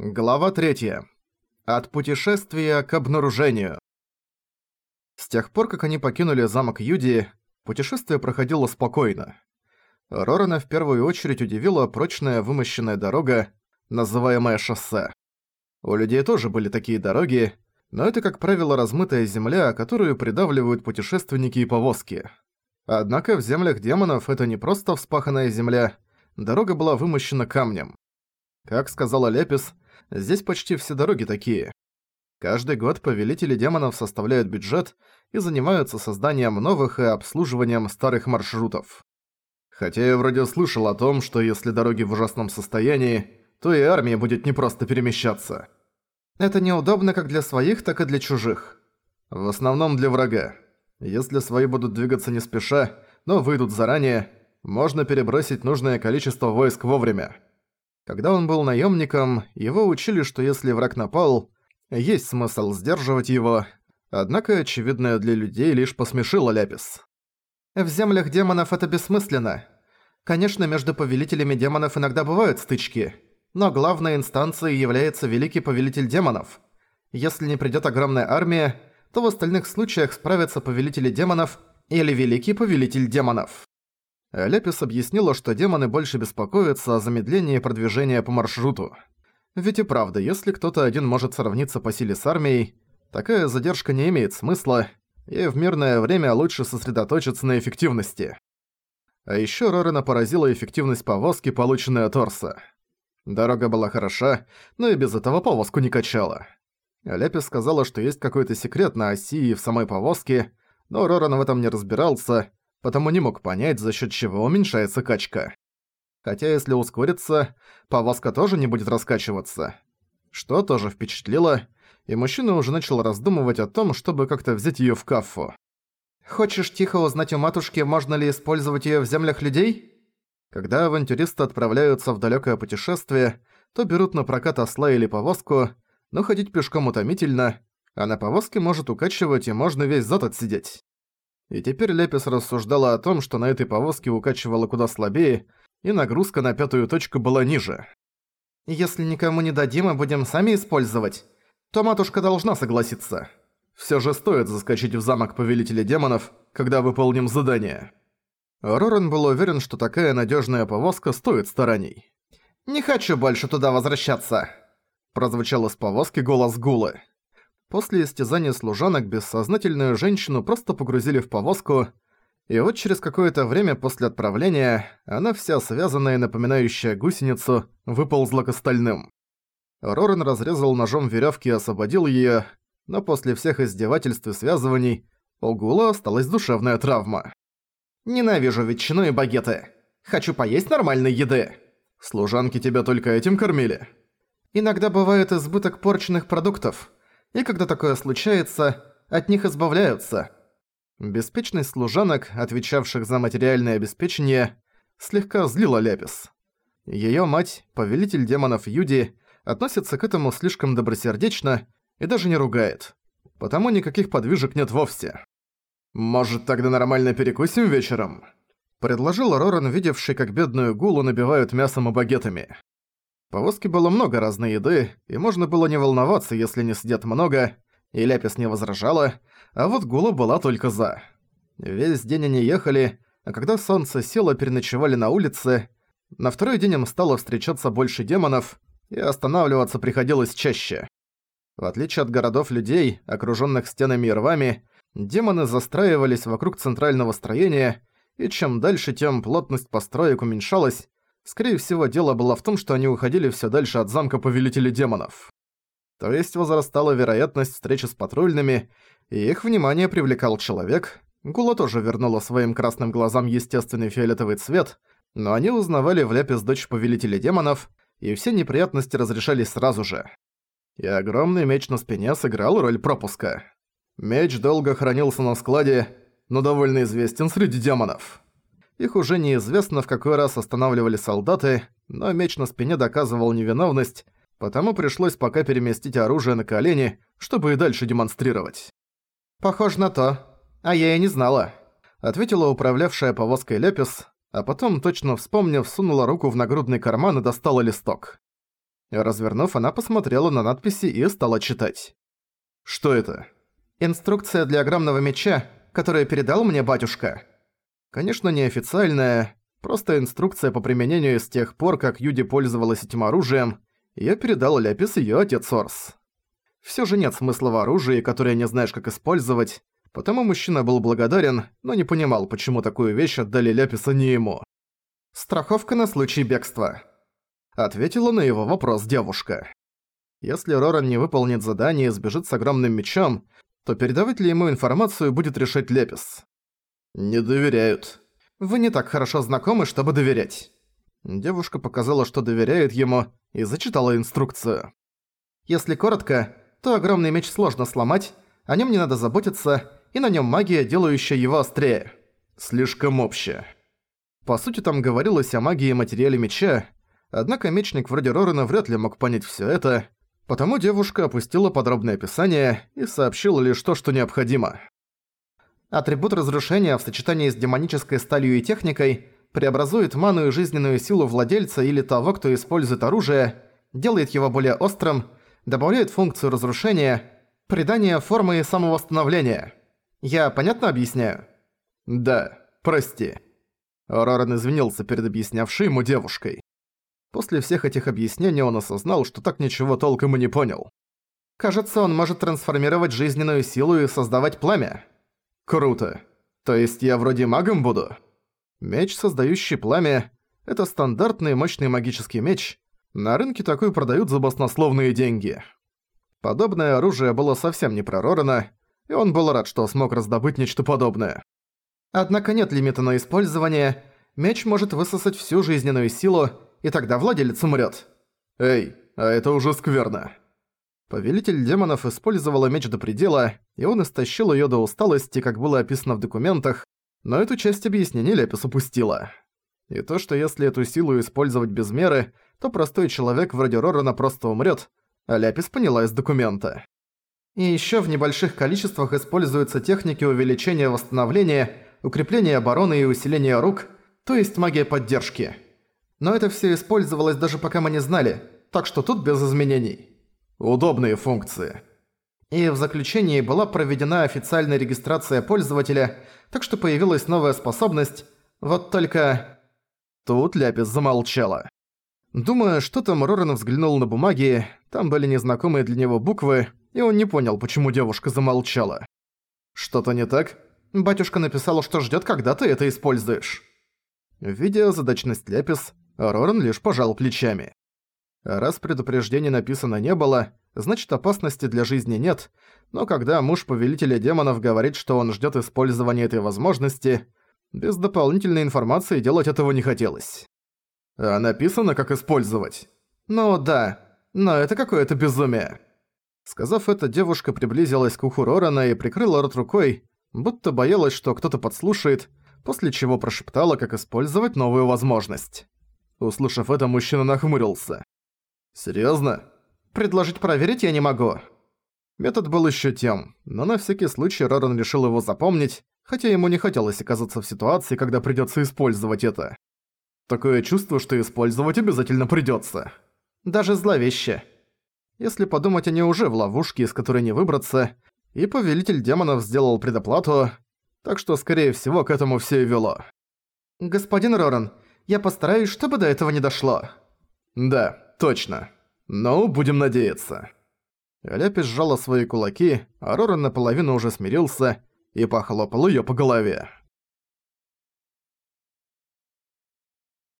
Глава 3. От путешествия к обнаружению. С тех пор, как они покинули замок Юди, путешествие проходило спокойно. Рорана в первую очередь удивила прочная вымощенная дорога, называемая шоссе. У людей тоже были такие дороги, но это, как правило, размытая земля, которую придавливают путешественники и повозки. Однако в землях демонов это не просто вспаханная земля, дорога была вымощена камнем. Как сказала Лепис, Здесь почти все дороги такие. Каждый год повелители демонов составляют бюджет и занимаются созданием новых и обслуживанием старых маршрутов. Хотя я вроде слышал о том, что если дороги в ужасном состоянии, то и армия будет непросто перемещаться. Это неудобно как для своих, так и для чужих. В основном для врага. Если свои будут двигаться не спеша, но выйдут заранее, можно перебросить нужное количество войск вовремя. Когда он был наемником, его учили, что если враг напал, есть смысл сдерживать его, однако очевидное для людей лишь посмешило Ляпис. В землях демонов это бессмысленно. Конечно, между повелителями демонов иногда бывают стычки, но главной инстанцией является Великий Повелитель Демонов. Если не придёт огромная армия, то в остальных случаях справятся Повелители Демонов или Великий Повелитель Демонов. Лепис объяснила, что демоны больше беспокоятся о замедлении продвижения по маршруту. Ведь и правда, если кто-то один может сравниться по силе с армией, такая задержка не имеет смысла, и в мирное время лучше сосредоточиться на эффективности. А ещё Рорена поразила эффективность повозки, полученной от Орса. Дорога была хороша, но и без этого повозку не качала. Лепис сказала, что есть какой-то секрет на оси и в самой повозке, но Рорен в этом не разбирался, потому не мог понять, за счет чего уменьшается качка. Хотя если ускориться, повозка тоже не будет раскачиваться. Что тоже впечатлило, и мужчина уже начал раздумывать о том, чтобы как-то взять её в кафу. «Хочешь тихо узнать у матушки, можно ли использовать её в землях людей?» Когда авантюристы отправляются в далёкое путешествие, то берут на прокат осла или повозку, но ходить пешком утомительно, а на повозке может укачивать и можно весь зад отсидеть. И теперь Лепис рассуждала о том, что на этой повозке укачивала куда слабее, и нагрузка на пятую точку была ниже. «Если никому не дадим и будем сами использовать, то матушка должна согласиться. Всё же стоит заскочить в замок Повелителя Демонов, когда выполним задание». Роран был уверен, что такая надёжная повозка стоит стараний. «Не хочу больше туда возвращаться», – прозвучал из повозки голос Гулы. После истязания служанок бессознательную женщину просто погрузили в повозку, и вот через какое-то время после отправления она вся связанная напоминающая гусеницу выползла к остальным. Рорен разрезал ножом веревки и освободил ее, но после всех издевательств и связываний у Гула осталась душевная травма. «Ненавижу ветчину и багеты. Хочу поесть нормальной еды». «Служанки тебя только этим кормили?» «Иногда бывает избыток порченных продуктов», и когда такое случается, от них избавляются. Беспечность служанок, отвечавших за материальное обеспечение, слегка злила Ляпис. Её мать, повелитель демонов Юди, относится к этому слишком добросердечно и даже не ругает. Потому никаких подвижек нет вовсе. «Может, тогда нормально перекусим вечером?» Предложил Роран, видевший, как бедную гулу набивают мясом и багетами повозке было много разной еды, и можно было не волноваться, если не съедят много, и Ляпис не возражала, а вот Гула была только за. Весь день они ехали, а когда солнце село, переночевали на улице. На второй день им стало встречаться больше демонов, и останавливаться приходилось чаще. В отличие от городов людей, окружённых стенами и рвами, демоны застраивались вокруг центрального строения, и чем дальше, тем плотность построек уменьшалась, Скорее всего, дело было в том, что они уходили всё дальше от замка Повелителя Демонов. То есть возрастала вероятность встречи с патрульными, и их внимание привлекал человек. Гула тоже вернула своим красным глазам естественный фиолетовый цвет, но они узнавали в Ляпис дочь Повелителя Демонов, и все неприятности разрешались сразу же. И огромный меч на спине сыграл роль пропуска. Меч долго хранился на складе, но довольно известен среди демонов. Их уже неизвестно в какой раз останавливали солдаты, но меч на спине доказывал невиновность, потому пришлось пока переместить оружие на колени, чтобы и дальше демонстрировать. «Похоже на то. А я и не знала», — ответила управлявшая повозкой Лепис, а потом, точно вспомнив, сунула руку в нагрудный карман и достала листок. Развернув, она посмотрела на надписи и стала читать. «Что это?» «Инструкция для огромного меча, которую передал мне батюшка». Конечно, неофициальная, просто инструкция по применению с тех пор, как Юди пользовалась этим оружием, я передал Ляпис её отец Орс. Всё же нет смысла в оружии, которое не знаешь, как использовать, потому мужчина был благодарен, но не понимал, почему такую вещь отдали Ляписа не ему. «Страховка на случай бегства», — ответила на его вопрос девушка. Если Роран не выполнит задание и сбежит с огромным мечом, то передавать ли ему информацию будет решать Лепис. «Не доверяют». «Вы не так хорошо знакомы, чтобы доверять». Девушка показала, что доверяет ему, и зачитала инструкцию. Если коротко, то огромный меч сложно сломать, о нем не надо заботиться, и на нем магия, делающая его острее. Слишком общее. По сути, там говорилось о магии и материале меча, однако мечник вроде Рорена вряд ли мог понять все это, потому девушка опустила подробное описание и сообщила лишь то, что необходимо. Атрибут разрушения в сочетании с демонической сталью и техникой преобразует ману и жизненную силу владельца или того, кто использует оружие, делает его более острым, добавляет функцию разрушения, придание формы и самовосстановления. Я понятно объясняю? Да, прости. Роран извинился перед объяснявшей ему девушкой. После всех этих объяснений он осознал, что так ничего толком и не понял. Кажется, он может трансформировать жизненную силу и создавать пламя. Круто. То есть я вроде магом буду? Меч, создающий пламя, это стандартный мощный магический меч. На рынке такой продают за баснословные деньги. Подобное оружие было совсем не пророрано, и он был рад, что смог раздобыть нечто подобное. Однако нет лимита на использование, меч может высосать всю жизненную силу, и тогда владелец умрет. Эй, а это уже скверно. Повелитель демонов использовала меч до предела, и он истощил её до усталости, как было описано в документах, но эту часть объяснений Лепис упустила. И то, что если эту силу использовать без меры, то простой человек вроде Рорана просто умрет, а Ляпис поняла из документа. И еще в небольших количествах используются техники увеличения восстановления, укрепления обороны и усиления рук, то есть магия поддержки. Но это все использовалось даже пока мы не знали, так что тут без изменений. Удобные функции. И в заключении была проведена официальная регистрация пользователя, так что появилась новая способность, вот только... Тут Ляпис замолчала. Думая, что там Роран взглянул на бумаги, там были незнакомые для него буквы, и он не понял, почему девушка замолчала. «Что-то не так?» «Батюшка написал, что ждёт, когда ты это используешь». Видя задачность Ляпис, Роран лишь пожал плечами. Раз предупреждений написано не было, значит опасности для жизни нет, но когда муж повелителя демонов говорит, что он ждёт использования этой возможности, без дополнительной информации делать этого не хотелось. А написано, как использовать. Ну да, но это какое-то безумие. Сказав это, девушка приблизилась к уху Рорана и прикрыла рот рукой, будто боялась, что кто-то подслушает, после чего прошептала, как использовать новую возможность. Услышав это, мужчина нахмурился. «Серьёзно? Предложить проверить я не могу». Метод был ещё тем, но на всякий случай Роран решил его запомнить, хотя ему не хотелось оказаться в ситуации, когда придётся использовать это. Такое чувство, что использовать обязательно придётся. Даже зловеще. Если подумать, они уже в ловушке, из которой не выбраться, и Повелитель Демонов сделал предоплату, так что, скорее всего, к этому всё и вело. «Господин Роран, я постараюсь, чтобы до этого не дошло». «Да, точно. Но будем надеяться». Ляпис сжала свои кулаки, а Роран наполовину уже смирился и похлопал её по голове.